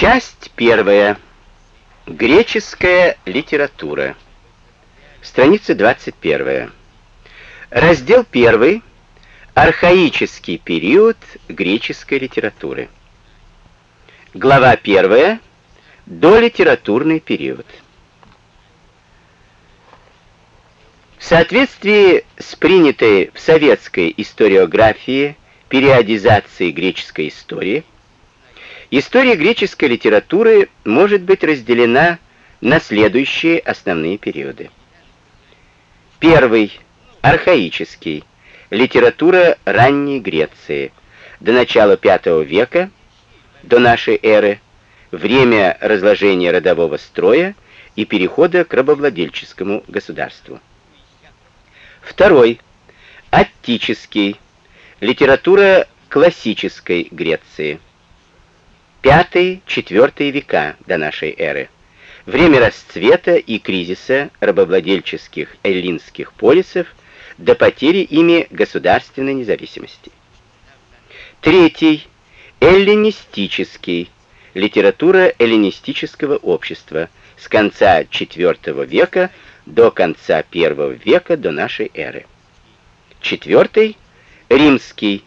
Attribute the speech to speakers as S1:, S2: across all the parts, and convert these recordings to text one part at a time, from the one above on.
S1: Часть первая. Греческая литература. Страница 21. Раздел 1. Архаический период греческой литературы. Глава 1. Долитературный период. В соответствии с принятой в советской историографии периодизацией греческой истории, история греческой литературы может быть разделена на следующие основные периоды. Первый – архаический, литература ранней Греции, до начала V века, до нашей эры, время разложения родового строя и перехода к рабовладельческому государству. Второй – аттический, литература классической Греции, V-IV века до нашей эры, время расцвета и кризиса рабовладельческих эллинских полисов до потери ими государственной независимости. Третий – эллинистический, литература эллинистического общества с конца IV века до конца I века до нашей эры. Четвертый – римский,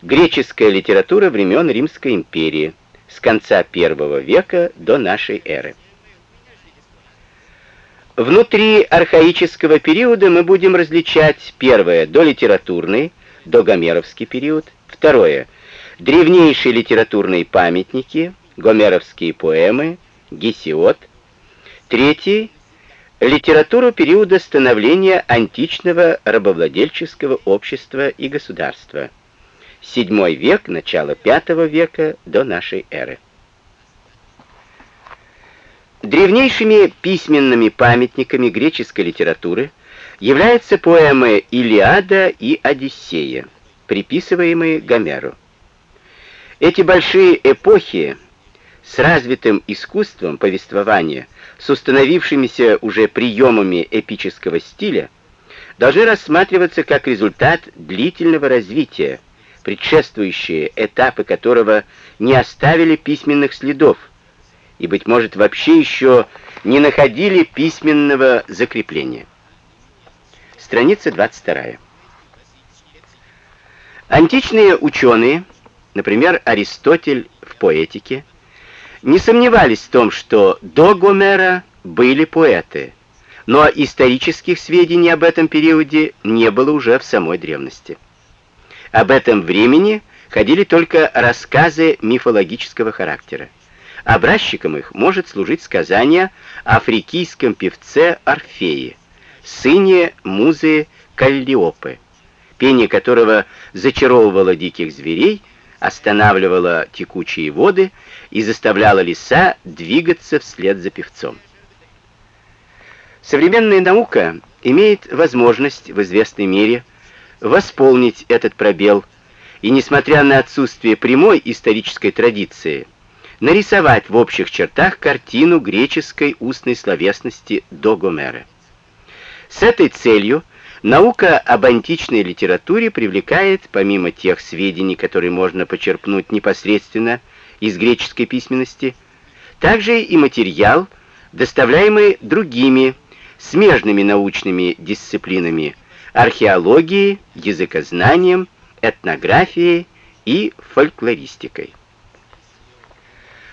S1: греческая литература времен Римской империи с конца I века до нашей эры. Внутри архаического периода мы будем различать первое – долитературный, догомеровский период, второе – древнейшие литературные памятники, гомеровские поэмы, Гесиод, третий – литературу периода становления античного рабовладельческого общества и государства, VII век, начало V века до нашей эры. Древнейшими письменными памятниками греческой литературы являются поэмы «Илиада» и «Одиссея», приписываемые Гомеру. Эти большие эпохи с развитым искусством повествования, с установившимися уже приемами эпического стиля, должны рассматриваться как результат длительного развития, предшествующие этапы которого не оставили письменных следов, и, быть может, вообще еще не находили письменного закрепления. Страница 22. Античные ученые, например, Аристотель в поэтике, не сомневались в том, что до Гомера были поэты, но исторических сведений об этом периоде не было уже в самой древности. Об этом времени ходили только рассказы мифологического характера. Образчиком их может служить сказание о фрикийском певце Орфее, сыне музы Каллиопы, пение которого зачаровывало диких зверей, останавливало текучие воды и заставляло леса двигаться вслед за певцом. Современная наука имеет возможность в известной мере восполнить этот пробел, и несмотря на отсутствие прямой исторической традиции, нарисовать в общих чертах картину греческой устной словесности до Гомера. С этой целью наука об античной литературе привлекает, помимо тех сведений, которые можно почерпнуть непосредственно из греческой письменности, также и материал, доставляемый другими смежными научными дисциплинами археологией, языкознанием, этнографией и фольклористикой.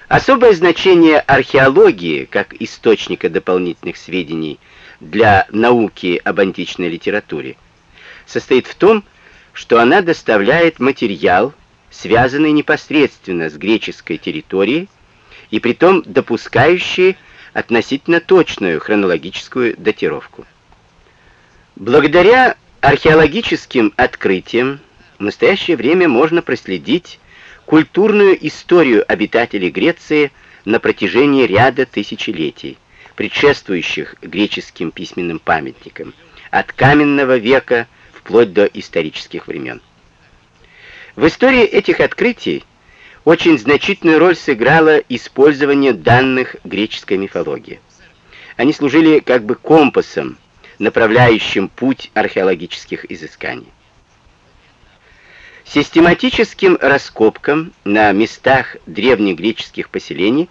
S1: Особое значение археологии как источника дополнительных сведений для науки об античной литературе состоит в том, что она доставляет материал, связанный непосредственно с греческой территорией и притом допускающий относительно точную хронологическую датировку. Благодаря археологическим открытиям в настоящее время можно проследить культурную историю обитателей Греции на протяжении ряда тысячелетий, предшествующих греческим письменным памятникам, от каменного века вплоть до исторических времен. В истории этих открытий очень значительную роль сыграло использование данных греческой мифологии. Они служили как бы компасом, направляющим путь археологических изысканий. Систематическим раскопкам на местах древнегреческих поселений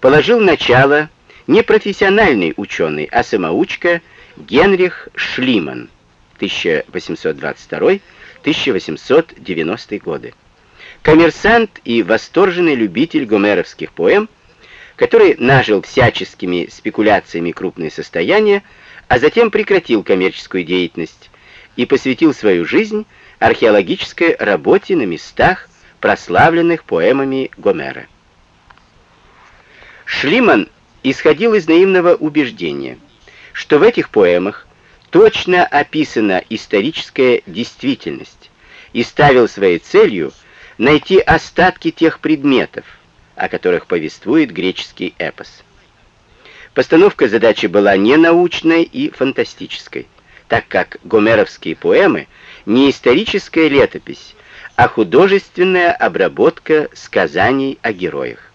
S1: положил начало не профессиональный ученый, а самоучка Генрих Шлиман 1822-1890 годы. Коммерсант и восторженный любитель гомеровских поэм, который нажил всяческими спекуляциями крупные состояния, а затем прекратил коммерческую деятельность и посвятил свою жизнь археологической работе на местах, прославленных поэмами Гомера. Шлиман исходил из наивного убеждения, что в этих поэмах точно описана историческая действительность и ставил своей целью найти остатки тех предметов, о которых повествует греческий эпос. Постановка задачи была не научной и фантастической, так как гомеровские поэмы не историческая летопись, а художественная обработка сказаний о героях.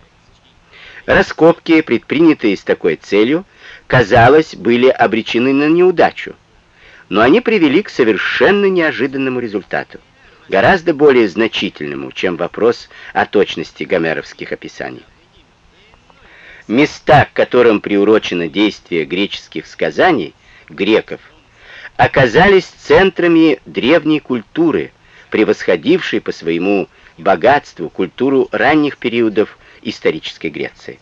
S1: Раскопки, предпринятые с такой целью, казалось, были обречены на неудачу, но они привели к совершенно неожиданному результату, гораздо более значительному, чем вопрос о точности гомеровских описаний. Места, к которым приурочено действие греческих сказаний, греков, оказались центрами древней культуры, превосходившей по своему богатству культуру ранних периодов исторической Греции.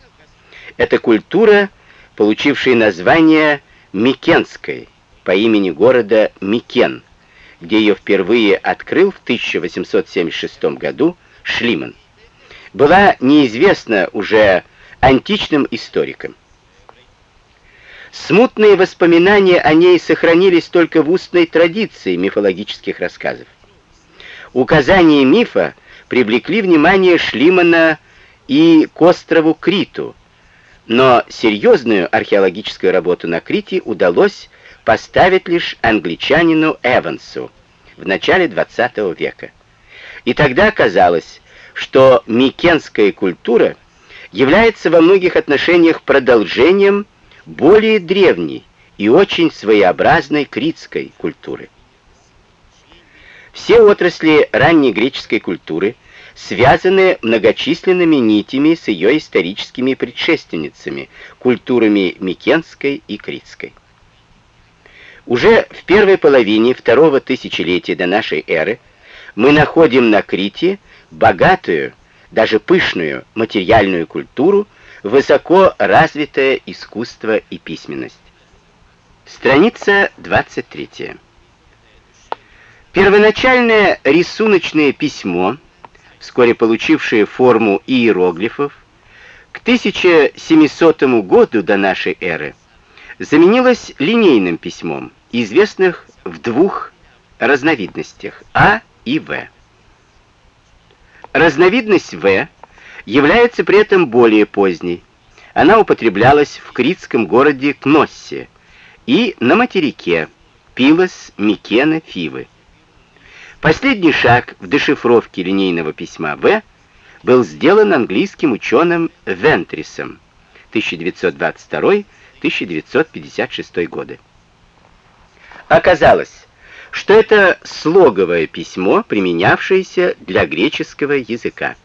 S1: Это культура, получившая название Микенской по имени города Микен, где ее впервые открыл в 1876 году Шлиман. Была неизвестна уже античным историкам. Смутные воспоминания о ней сохранились только в устной традиции мифологических рассказов. Указания мифа привлекли внимание Шлимана и к острову Криту, но серьезную археологическую работу на Крите удалось поставить лишь англичанину Эвансу в начале XX века. И тогда казалось, что микенская культура является во многих отношениях продолжением более древней и очень своеобразной критской культуры. Все отрасли ранней греческой культуры – связаны многочисленными нитями с ее историческими предшественницами, культурами Микенской и Критской. Уже в первой половине второго тысячелетия до нашей эры мы находим на Крите богатую, даже пышную материальную культуру, высоко развитое искусство и письменность. Страница 23. Первоначальное рисуночное письмо вскоре получившие форму иероглифов, к 1700 году до нашей эры заменилось линейным письмом, известных в двух разновидностях А и В. Разновидность В является при этом более поздней. Она употреблялась в критском городе Кноссе и на материке Пилос, Микена, Фивы. Последний шаг в дешифровке линейного письма В был сделан английским ученым Вентрисом 1922-1956 годы. Оказалось, что это слоговое письмо, применявшееся для греческого языка.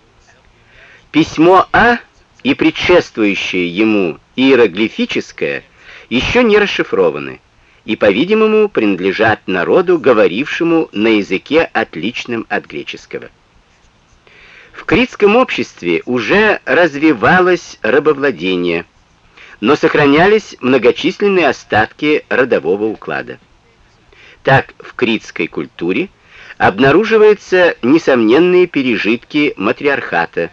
S1: Письмо А и предшествующее ему иероглифическое еще не расшифрованы и, по-видимому, принадлежат народу, говорившему на языке, отличном от греческого. В критском обществе уже развивалось рабовладение, но сохранялись многочисленные остатки родового уклада. Так, в критской культуре обнаруживаются несомненные пережитки матриархата,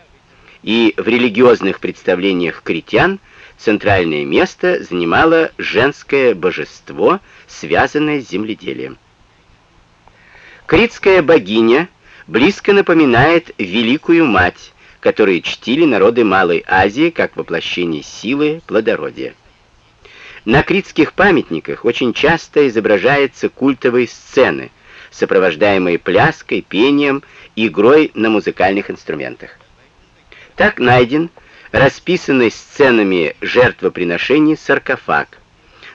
S1: и в религиозных представлениях критян – центральное место занимало женское божество, связанное с земледелием. Критская богиня близко напоминает Великую Мать, которую чтили народы Малой Азии как воплощение силы, плодородия. На критских памятниках очень часто изображаются культовые сцены, сопровождаемые пляской, пением, игрой на музыкальных инструментах. Так найден расписанный сценами жертвоприношений саркофаг.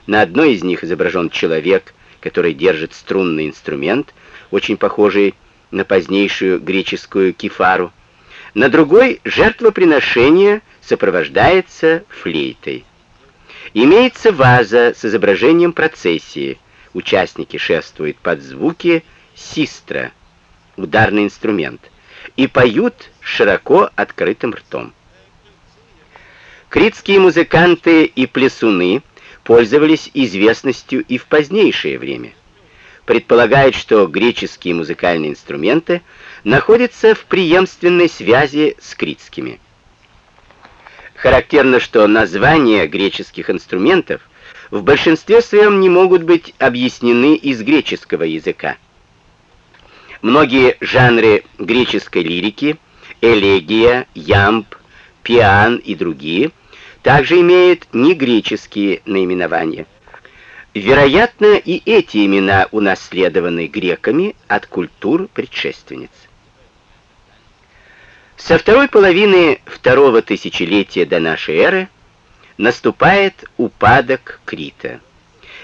S1: На одной из них изображен человек, который держит струнный инструмент, очень похожий на позднейшую греческую кефару, на другой жертвоприношение сопровождается флейтой. Имеется ваза с изображением процессии. Участники шествуют под звуки систра, ударный инструмент, и поют широко открытым ртом. Критские музыканты и плясуны пользовались известностью и в позднейшее время. Предполагает, что греческие музыкальные инструменты находятся в преемственной связи с критскими. Характерно, что названия греческих инструментов в большинстве своем не могут быть объяснены из греческого языка. Многие жанры греческой лирики, элегия, ямб, пиан и другие, также имеют негреческие наименования. Вероятно, и эти имена унаследованы греками от культур предшественниц. Со второй половины второго тысячелетия до нашей эры наступает упадок Крита.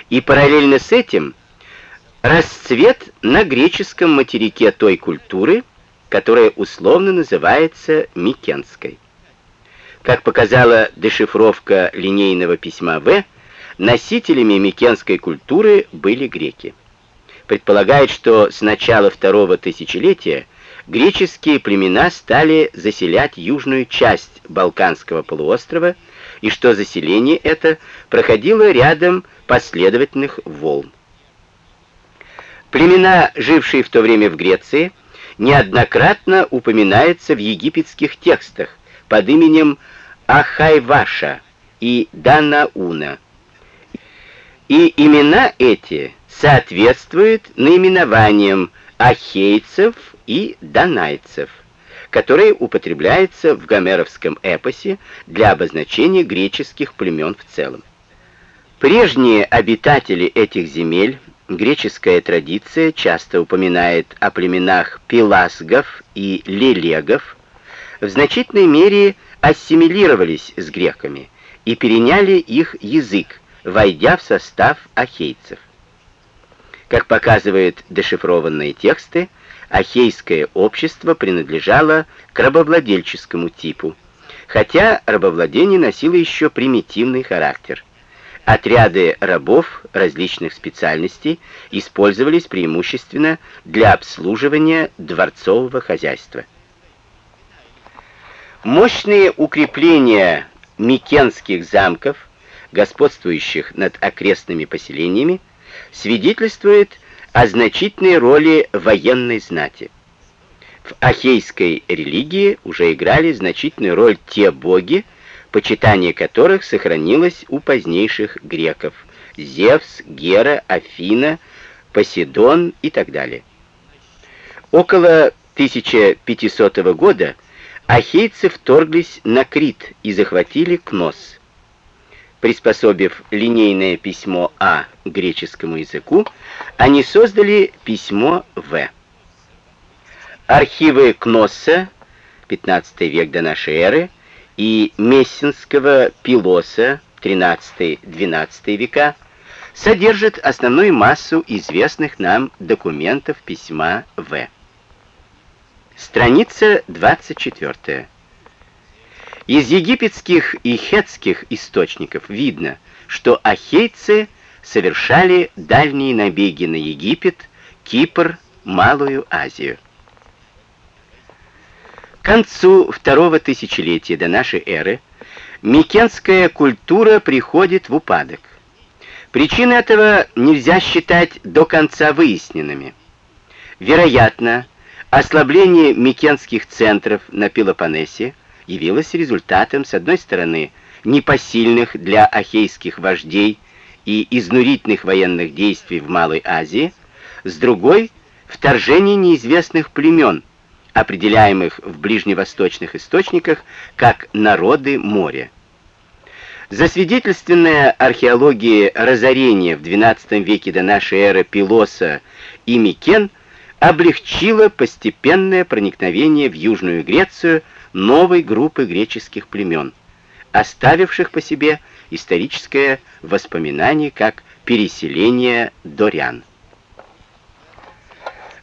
S1: И параллельно с этим расцвет на греческом материке той культуры, которая условно называется Микенской. Как показала дешифровка линейного письма В, носителями микенской культуры были греки. Предполагает, что с начала второго тысячелетия греческие племена стали заселять южную часть Балканского полуострова, и что заселение это проходило рядом последовательных волн. Племена, жившие в то время в Греции, неоднократно упоминаются в египетских текстах под именем Ахайваша и Данауна. И имена эти соответствуют наименованиям ахейцев и донайцев, которые употребляются в гомеровском эпосе для обозначения греческих племен в целом. Прежние обитатели этих земель, греческая традиция часто упоминает о племенах пеласгов и лелегов, в значительной мере ассимилировались с греками и переняли их язык, войдя в состав ахейцев. Как показывают дешифрованные тексты, ахейское общество принадлежало к рабовладельческому типу, хотя рабовладение носило еще примитивный характер. Отряды рабов различных специальностей использовались преимущественно для обслуживания дворцового хозяйства. Мощные укрепления микенских замков, господствующих над окрестными поселениями, свидетельствуют о значительной роли военной знати. В ахейской религии уже играли значительную роль те боги, почитание которых сохранилось у позднейших греков – Зевс, Гера, Афина, Посейдон и так далее. Около 1500 года ахейцы вторглись на Крит и захватили Кнос. Приспособив линейное письмо А греческому языку, они создали письмо В. Архивы Кносса, 15 век до нашей эры, и Мессинского Пилоса, 13-12 века, содержат основную массу известных нам документов письма В. Страница 24. Из египетских и хетских источников видно, что ахейцы совершали дальние набеги на Египет, Кипр, Малую Азию. К концу второго тысячелетия до нашей эры микенская культура приходит в упадок. Причины этого нельзя считать до конца выясненными. Вероятно, ослабление микенских центров на Пелопоннесе явилось результатом, с одной стороны, непосильных для ахейских вождей и изнурительных военных действий в Малой Азии, с другой — вторжение неизвестных племен, определяемых в ближневосточных источниках как народы моря. Засвидетельственная археология разорения в XII веке до нашей эры Пилоса и Микен облегчила постепенное проникновение в Южную Грецию новой группы греческих племен, оставивших по себе историческое воспоминание как переселение дорян.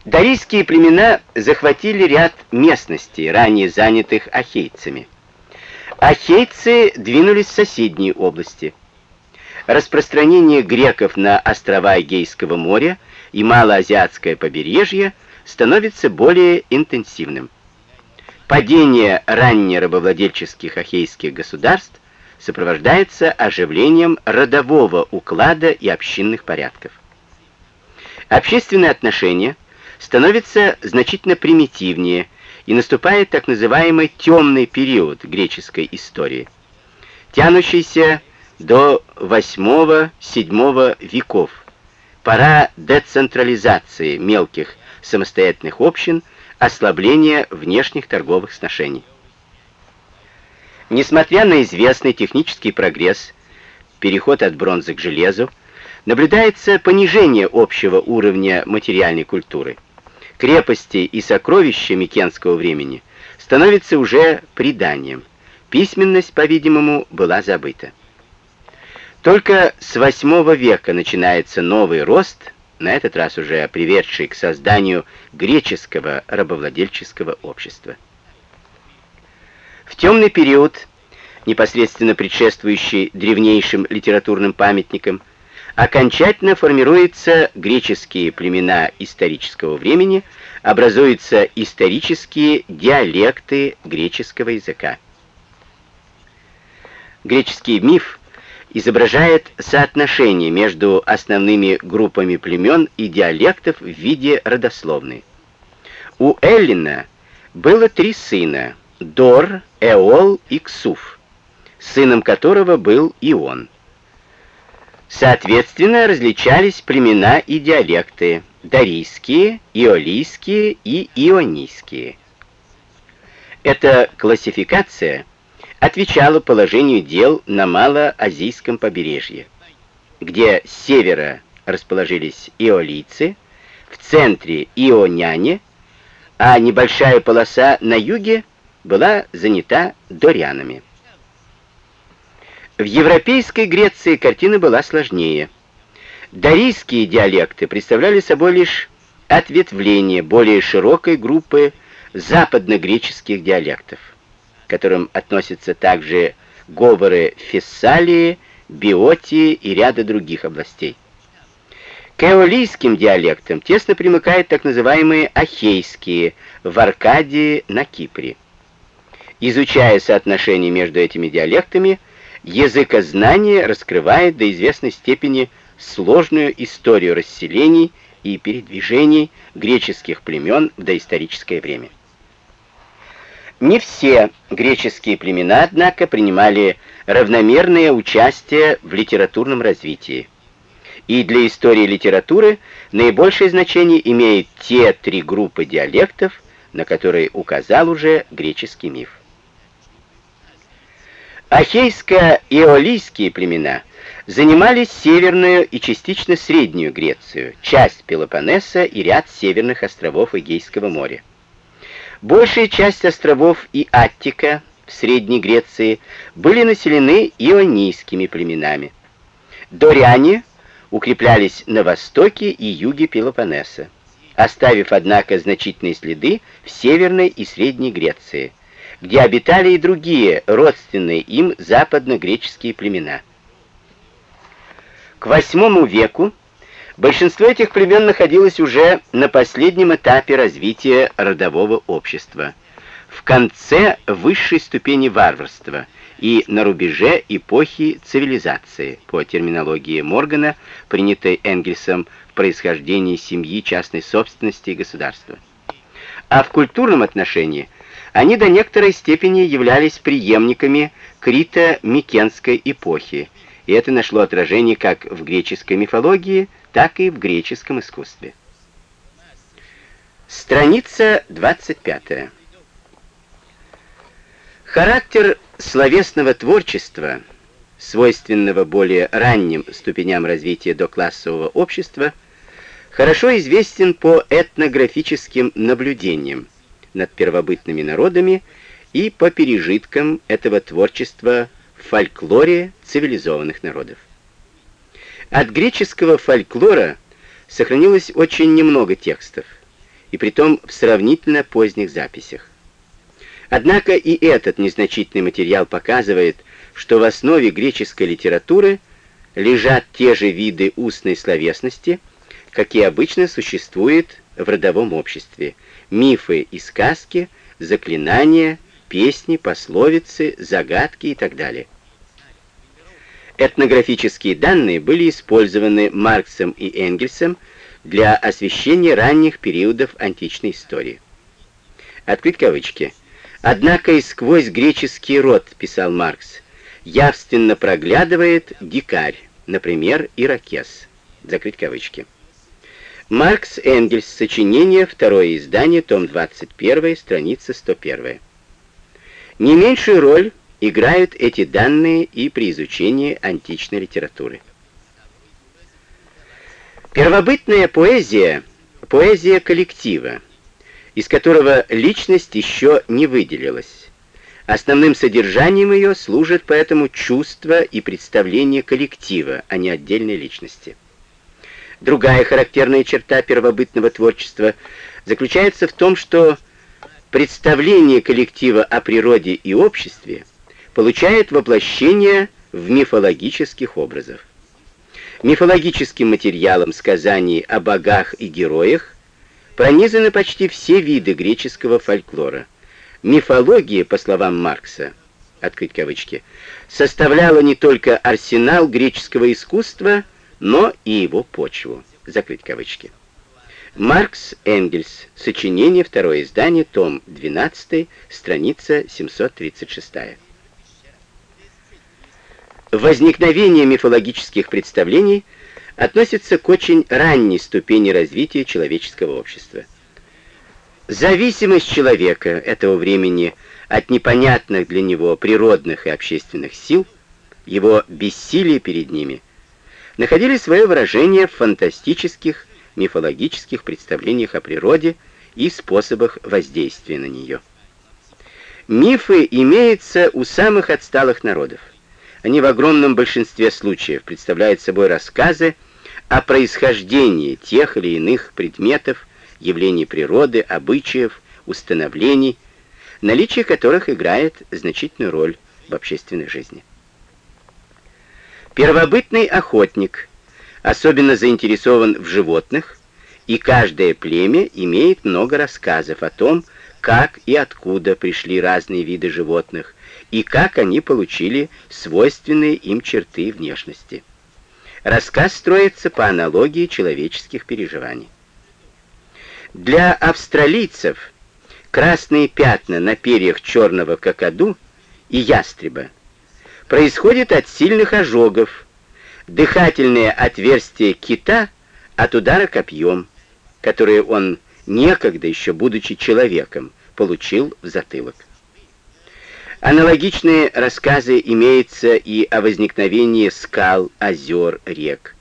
S1: Дарийские племена захватили ряд местностей, ранее занятых ахейцами. Ахейцы двинулись в соседние области. Распространение греков на острова Эгейского моря и малоазиатское побережье становится более интенсивным. Падение раннерабовладельческих ахейских государств сопровождается оживлением родового уклада и общинных порядков. Общественные отношения становятся значительно примитивнее, и наступает так называемый темный период греческой истории, тянущийся до 8-7 веков, пора децентрализации мелких самостоятельных общин, ослабления внешних торговых сношений. Несмотря на известный технический прогресс, переход от бронзы к железу, наблюдается понижение общего уровня материальной культуры. Крепости и сокровища Микенского времени становятся уже преданием. Письменность, по-видимому, была забыта. Только с VIII века начинается новый рост, на этот раз уже приведший к созданию греческого рабовладельческого общества. В темный период, непосредственно предшествующий древнейшим литературным памятникам, окончательно формируются греческие племена исторического времени, образуются исторические диалекты греческого языка. Греческий миф изображает соотношение между основными группами племен и диалектов в виде родословной. У Эллина было три сына – Дор, Эол и Ксуф, сыном которого был Ион. Соответственно, различались племена и диалекты – дарийские, иолийские и ионийские. Эта классификация – отвечала положению дел на Малоазийском побережье, где с севера расположились иолийцы, в центре ионяне, а небольшая полоса на юге была занята дорянами. В европейской Греции картина была сложнее. Дарийские диалекты представляли собой лишь ответвление более широкой группы западногреческих диалектов к которым относятся также говоры Фессалии, Биотии и ряда других областей. К эолийским диалектам тесно примыкают так называемые ахейские в Аркадии на Кипре. Изучая соотношение между этими диалектами, языкознание раскрывает до известной степени сложную историю расселений и передвижений греческих племен в доисторическое время. Не все греческие племена, однако, принимали равномерное участие в литературном развитии. И для истории литературы наибольшее значение имеют те три группы диалектов, на которые указал уже греческий миф. Ахейско-иолийские племена занимали северную и частично среднюю Грецию, часть Пелопоннеса и ряд северных островов Эгейского моря. Большая часть островов и Аттика в Средней Греции были населены ионийскими племенами. Доряне укреплялись на востоке и юге Пелопоннеса, оставив, однако, значительные следы в Северной и Средней Греции, где обитали и другие родственные им западно-греческие племена. К VIII веку Большинство этих племен находилось уже на последнем этапе развития родового общества, в конце высшей ступени варварства и на рубеже эпохи цивилизации, по терминологии Моргана, принятой Энгельсом в происхождении семьи, частной собственности и государства. А в культурном отношении они до некоторой степени являлись преемниками Крита-Микенской эпохи, и это нашло отражение как в греческой мифологии, так и в греческом искусстве. Страница 25. Характер словесного творчества, свойственного более ранним ступеням развития доклассового общества, хорошо известен по этнографическим наблюдениям над первобытными народами и по пережиткам этого творчества в фольклоре цивилизованных народов. От греческого фольклора сохранилось очень немного текстов, и притом в сравнительно поздних записях. Однако и этот незначительный материал показывает, что в основе греческой литературы лежат те же виды устной словесности, какие обычно существуют в родовом обществе, мифы и сказки, заклинания, песни, пословицы, загадки и так далее. Этнографические данные были использованы Марксом и Энгельсом для освещения ранних периодов античной истории. Открыть кавычки. Однако и сквозь греческий род, писал Маркс, явственно проглядывает дикарь, например, иракес. Закрыть кавычки. Маркс Энгельс. Сочинение. Второе издание. Том 21. Страница 101. Не меньшую роль играют эти данные и при изучении античной литературы. Первобытная поэзия — поэзия коллектива, из которого личность еще не выделилась. Основным содержанием ее служит поэтому чувство и представление коллектива, а не отдельной личности. Другая характерная черта первобытного творчества заключается в том, что представление коллектива о природе и обществе — получает воплощение в мифологических образах. Мифологическим материалом сказаний о богах и героях пронизаны почти все виды греческого фольклора. Мифология, по словам Маркса, открыть кавычки, составляла не только арсенал греческого искусства, но и его почву, закрыть кавычки. Маркс Энгельс. Сочинение, второе издание, том 12, страница 736. Возникновение мифологических представлений относится к очень ранней ступени развития человеческого общества. Зависимость человека этого времени от непонятных для него природных и общественных сил, его бессилие перед ними, находили свое выражение в фантастических мифологических представлениях о природе и способах воздействия на нее. Мифы имеются у самых отсталых народов. Они в огромном большинстве случаев представляют собой рассказы о происхождении тех или иных предметов, явлений природы, обычаев, установлений, наличие которых играет значительную роль в общественной жизни. Первобытный охотник особенно заинтересован в животных, и каждое племя имеет много рассказов о том, как и откуда пришли разные виды животных, и как они получили свойственные им черты внешности. Рассказ строится по аналогии человеческих переживаний. Для австралийцев красные пятна на перьях черного кокоду и ястреба происходят от сильных ожогов, дыхательное отверстие кита от удара копьем, которое он некогда еще будучи человеком получил в затылок. Аналогичные рассказы имеются и о возникновении скал, озер, рек.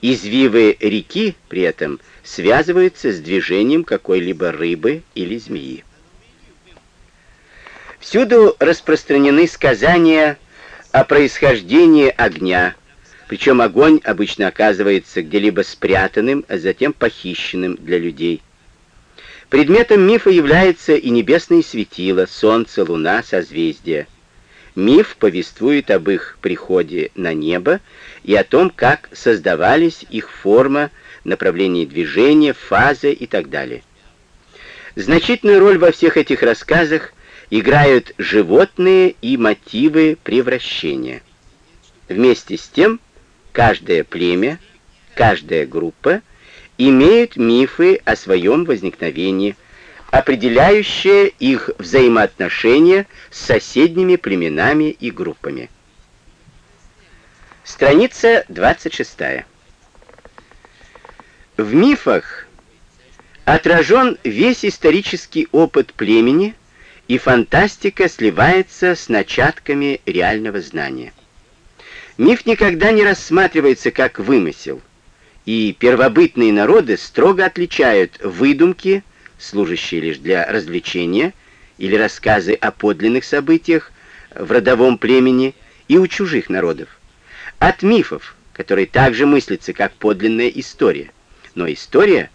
S1: Извивы реки при этом связываются с движением какой-либо рыбы или змеи. Всюду распространены сказания о происхождении огня, причем огонь обычно оказывается где-либо спрятанным, а затем похищенным для людей. Предметом мифа является и небесные светила, солнце, луна, созвездия. Миф повествует об их приходе на небо и о том, как создавались их форма, направление движения, фазы и так далее. Значительную роль во всех этих рассказах играют животные и мотивы превращения. Вместе с тем, каждое племя, каждая группа — имеют мифы о своем возникновении, определяющие их взаимоотношения с соседними племенами и группами. Страница 26. В мифах отражен весь исторический опыт племени, и фантастика сливается с начатками реального знания. Миф никогда не рассматривается как вымысел – и первобытные народы строго отличают выдумки, служащие лишь для развлечения, или рассказы о подлинных событиях в родовом племени и у чужих народов, от мифов, которые также мыслятся как подлинная история. Но история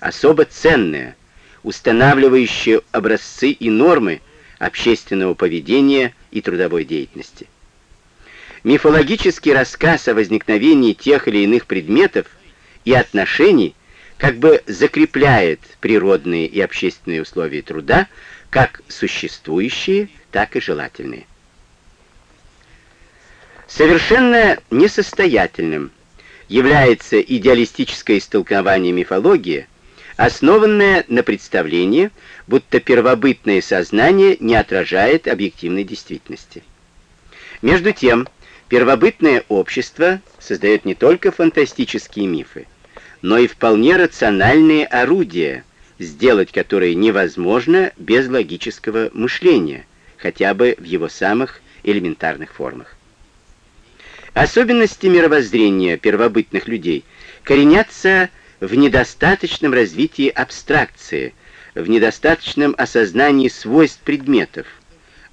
S1: особо ценная устанавливающие образцы и нормы общественного поведения и трудовой деятельности. Мифологический рассказ о возникновении тех или иных предметов и отношений как бы закрепляет природные и общественные условия труда, как существующие, так и желательные. Совершенно несостоятельным является идеалистическое истолкование мифологии, основанное на представлении, будто первобытное сознание не отражает объективной действительности. Между тем, первобытное общество создает не только фантастические мифы, но и вполне рациональные орудия, сделать которые невозможно без логического мышления, хотя бы в его самых элементарных формах. Особенности мировоззрения первобытных людей коренятся в недостаточном развитии абстракции, в недостаточном осознании свойств предметов,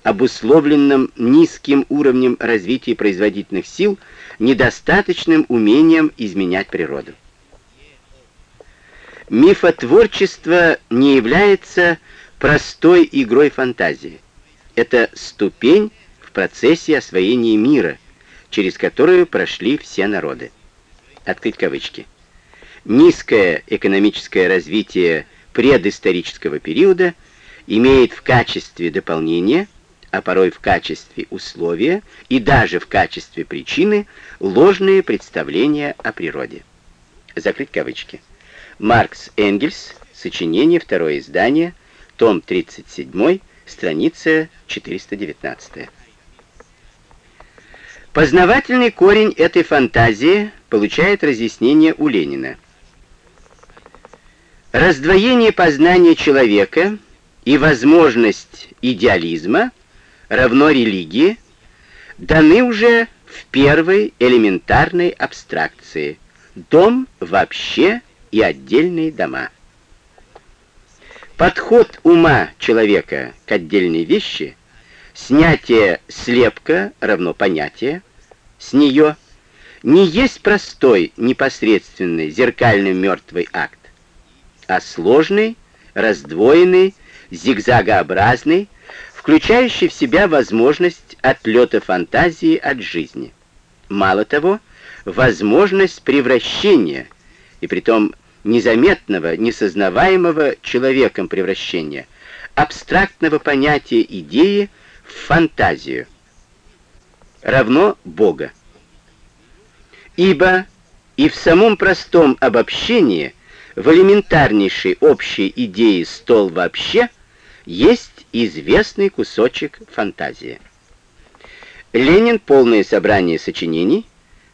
S1: обусловленном низким уровнем развития производительных сил, недостаточным умением изменять природу. Мифотворчество не является простой игрой фантазии. Это ступень в процессе освоения мира, через которую прошли все народы. Открыть кавычки. Низкое экономическое развитие предысторического периода имеет в качестве дополнения, а порой в качестве условия и даже в качестве причины ложные представления о природе. Закрыть кавычки. Маркс Энгельс, сочинение, второе издание, том 37, страница 419. Познавательный корень этой фантазии получает разъяснение у Ленина. Раздвоение познания человека и возможность идеализма равно религии даны уже в первой элементарной абстракции. Дом вообще и отдельные дома. Подход ума человека к отдельной вещи – Снятие слепка равно понятие, с нее не есть простой, непосредственный, зеркальный мертвый акт, а сложный, раздвоенный, зигзагообразный, включающий в себя возможность отлета фантазии от жизни. Мало того, возможность превращения, и притом незаметного, несознаваемого человеком превращения, абстрактного понятия идеи – фантазию равно Бога. Ибо и в самом простом обобщении, в элементарнейшей общей идее «стол вообще» есть известный кусочек фантазии. Ленин. Полное собрание сочинений.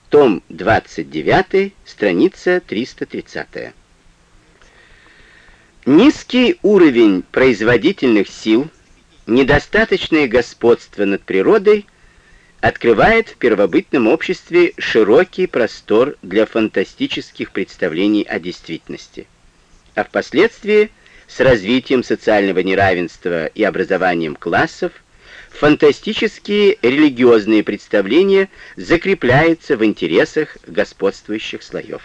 S1: Том 29, страница 330. Низкий уровень производительных сил – недостаточное господство над природой открывает в первобытном обществе широкий простор для фантастических представлений о действительности. А впоследствии, с развитием социального неравенства и образованием классов, фантастические религиозные представления закрепляются в интересах господствующих слоев.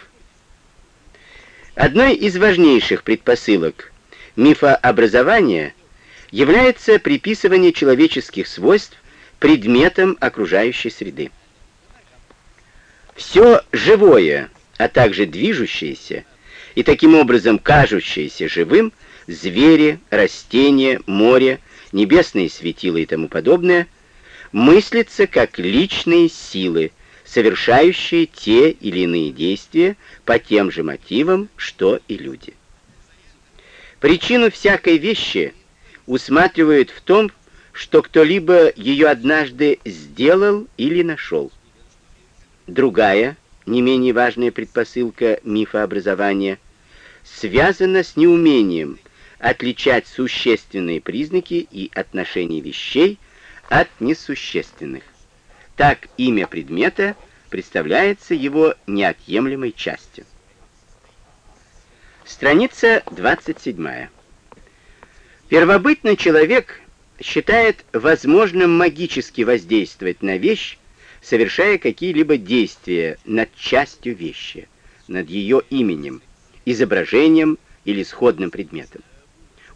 S1: Одной из важнейших предпосылок мифообразования – является приписывание человеческих свойств предметам окружающей среды. Все живое, а также движущееся и таким образом кажущееся живым, звери, растения, море, небесные светила и тому подобное, мыслится как личные силы, совершающие те или иные действия по тем же мотивам, что и люди. Причину всякой вещи – усматривают в том, что кто-либо ее однажды сделал или нашел. Другая, не менее важная предпосылка мифообразования, связана с неумением отличать существенные признаки и отношения вещей от несущественных. Так имя предмета представляется его неотъемлемой частью. Страница 27. Первобытный человек считает возможным магически воздействовать на вещь, совершая какие-либо действия над частью вещи, над ее именем, изображением или сходным предметом.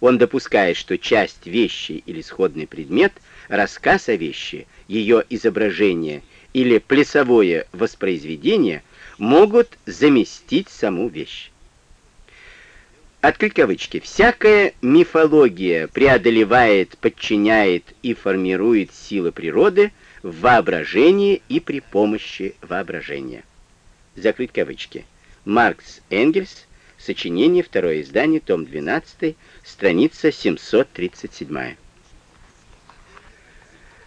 S1: Он допускает, что часть вещи или сходный предмет, рассказ о вещи, ее изображение или плясовое воспроизведение могут заместить саму вещь. Открыть кавычки. Всякая мифология преодолевает, подчиняет и формирует силы природы в воображении и при помощи воображения. Закрыть кавычки. Маркс Энгельс. Сочинение. Второе издание. Том 12. Страница 737.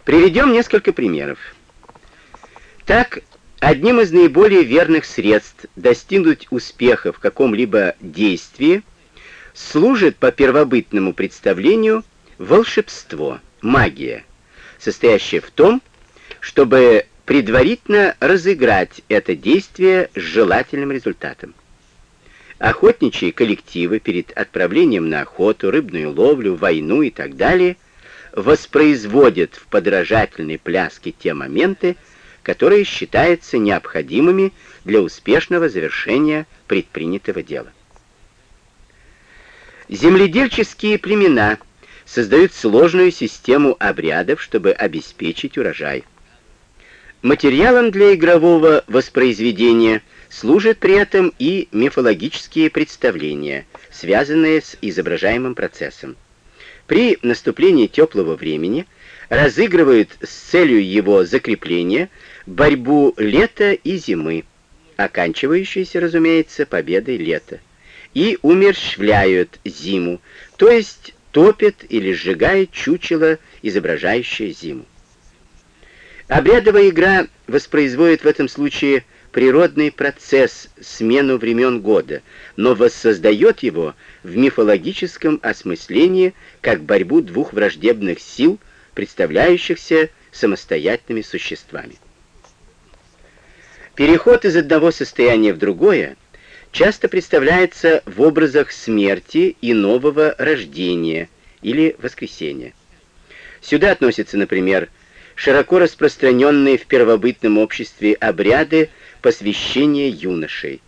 S1: Приведем несколько примеров. Так, одним из наиболее верных средств достигнуть успеха в каком-либо действии – служит по первобытному представлению волшебство, магия, состоящее в том, чтобы предварительно разыграть это действие с желательным результатом. Охотничьи коллективы перед отправлением на охоту, рыбную ловлю, войну и так далее воспроизводят в подражательной пляске те моменты, которые считаются необходимыми для успешного завершения предпринятого дела. Земледельческие племена создают сложную систему обрядов, чтобы обеспечить урожай. Материалом для игрового воспроизведения служат при этом и мифологические представления, связанные с изображаемым процессом. При наступлении теплого времени разыгрывают с целью его закрепления борьбу лета и зимы, оканчивающуюся, разумеется, победой лета и умерщвляют зиму, то есть топят или сжигают чучело, изображающее зиму. Обрядовая игра воспроизводит в этом случае природный процесс, смену времен года, но воссоздает его в мифологическом осмыслении как борьбу двух враждебных сил, представляющихся самостоятельными существами. Переход из одного состояния в другое часто представляется в образах смерти и нового рождения или воскресения. Сюда относятся, например, широко распространенные в первобытном обществе обряды посвящения юношей.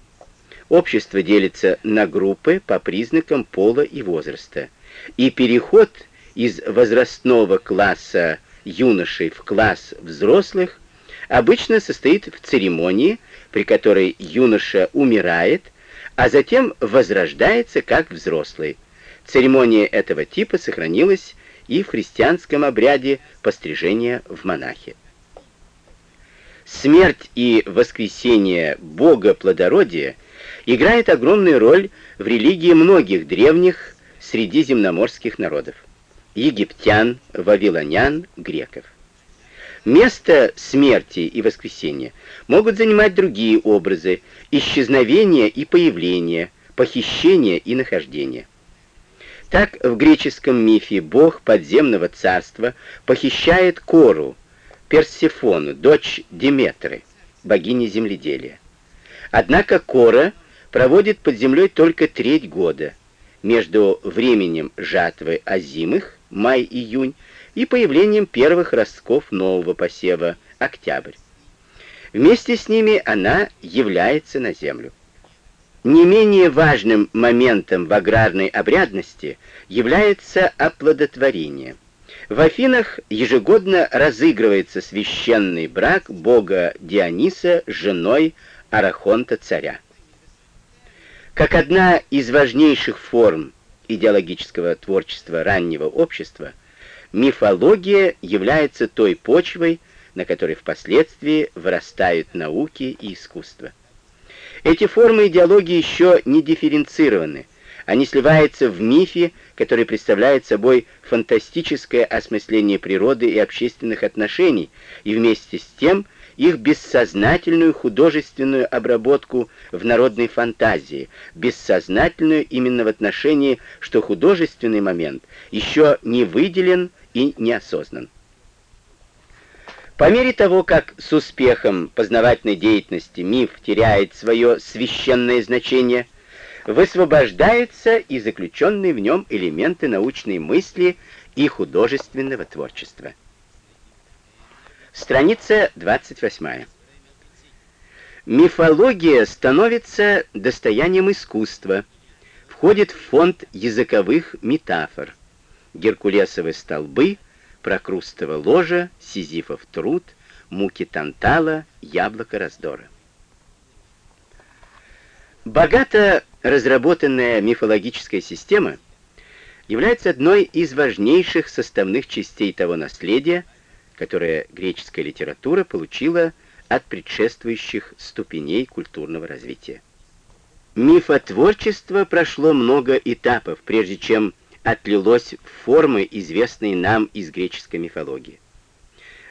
S1: Общество делится на группы по признакам пола и возраста, и переход из возрастного класса юношей в класс взрослых обычно состоит в церемонии, при которой юноша умирает, а затем возрождается как взрослый. Церемония этого типа сохранилась и в христианском обряде пострижения в монахи. Смерть и воскресение Бога плодородия играет огромную роль в религии многих древних средиземноморских народов – египтян, вавилонян, греков. Место смерти и воскресения могут занимать другие образы – исчезновения и появления, похищения и нахождения. Так в греческом мифе бог подземного царства похищает Кору, Персефону, дочь Деметры, богини земледелия. Однако Кора проводит под землей только треть года, между временем жатвы озимых, май-июнь, и появлением первых ростков нового посева, октябрь. Вместе с ними она является на землю. Не менее важным моментом в аграрной обрядности является оплодотворение. В Афинах ежегодно разыгрывается священный брак бога Диониса с женой Арахонта-царя. Как одна из важнейших форм идеологического творчества раннего общества, мифология является той почвой, на которой впоследствии вырастают науки и искусство. Эти формы идеологии еще не дифференцированы, они сливаются в мифе, который представляет собой фантастическое осмысление природы и общественных отношений, и вместе с тем – их бессознательную художественную обработку в народной фантазии, бессознательную именно в отношении, что художественный момент еще не выделен и не осознан. По мере того, как с успехом познавательной деятельности миф теряет свое священное значение, высвобождаются и заключенные в нем элементы научной мысли и художественного творчества. Страница 28. Мифология становится достоянием искусства, входит в фонд языковых метафор. Геркулесовы столбы, Прокрустово ложа, Сизифов труд, муки Тантала, яблоко раздора. Богато разработанная мифологическая система является одной из важнейших составных частей того наследия, которое греческая литература получила от предшествующих ступеней культурного развития. Мифотворчество прошло много этапов, прежде чем отлилось в формы, известные нам из греческой мифологии.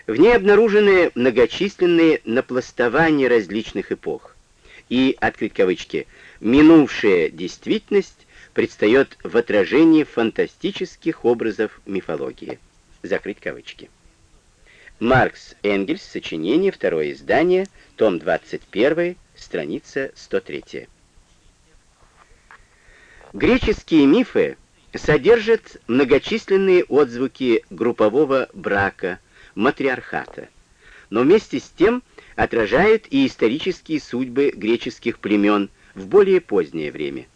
S1: В ней обнаружены многочисленные напластования различных эпох, и, открыть кавычки, «минувшая действительность» предстает в отражении фантастических образов мифологии. Закрыть кавычки. Маркс Энгельс, сочинение, второе издание, том 21, страница 103. Греческие мифы содержат многочисленные отзвуки группового брака, матриархата, но вместе с тем отражают и исторические судьбы греческих племен в более позднее время.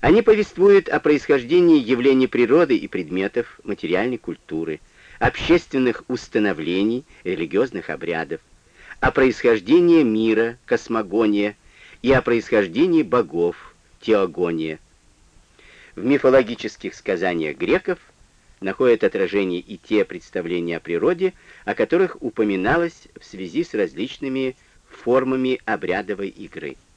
S1: Они повествуют о происхождении явлений природы и предметов материальной культуры, общественных установлений, религиозных обрядов, о происхождении мира, космогония и о происхождении богов, теогония. В мифологических сказаниях греков находят отражение и те представления о природе, о которых упоминалось в связи с различными формами обрядовой игры.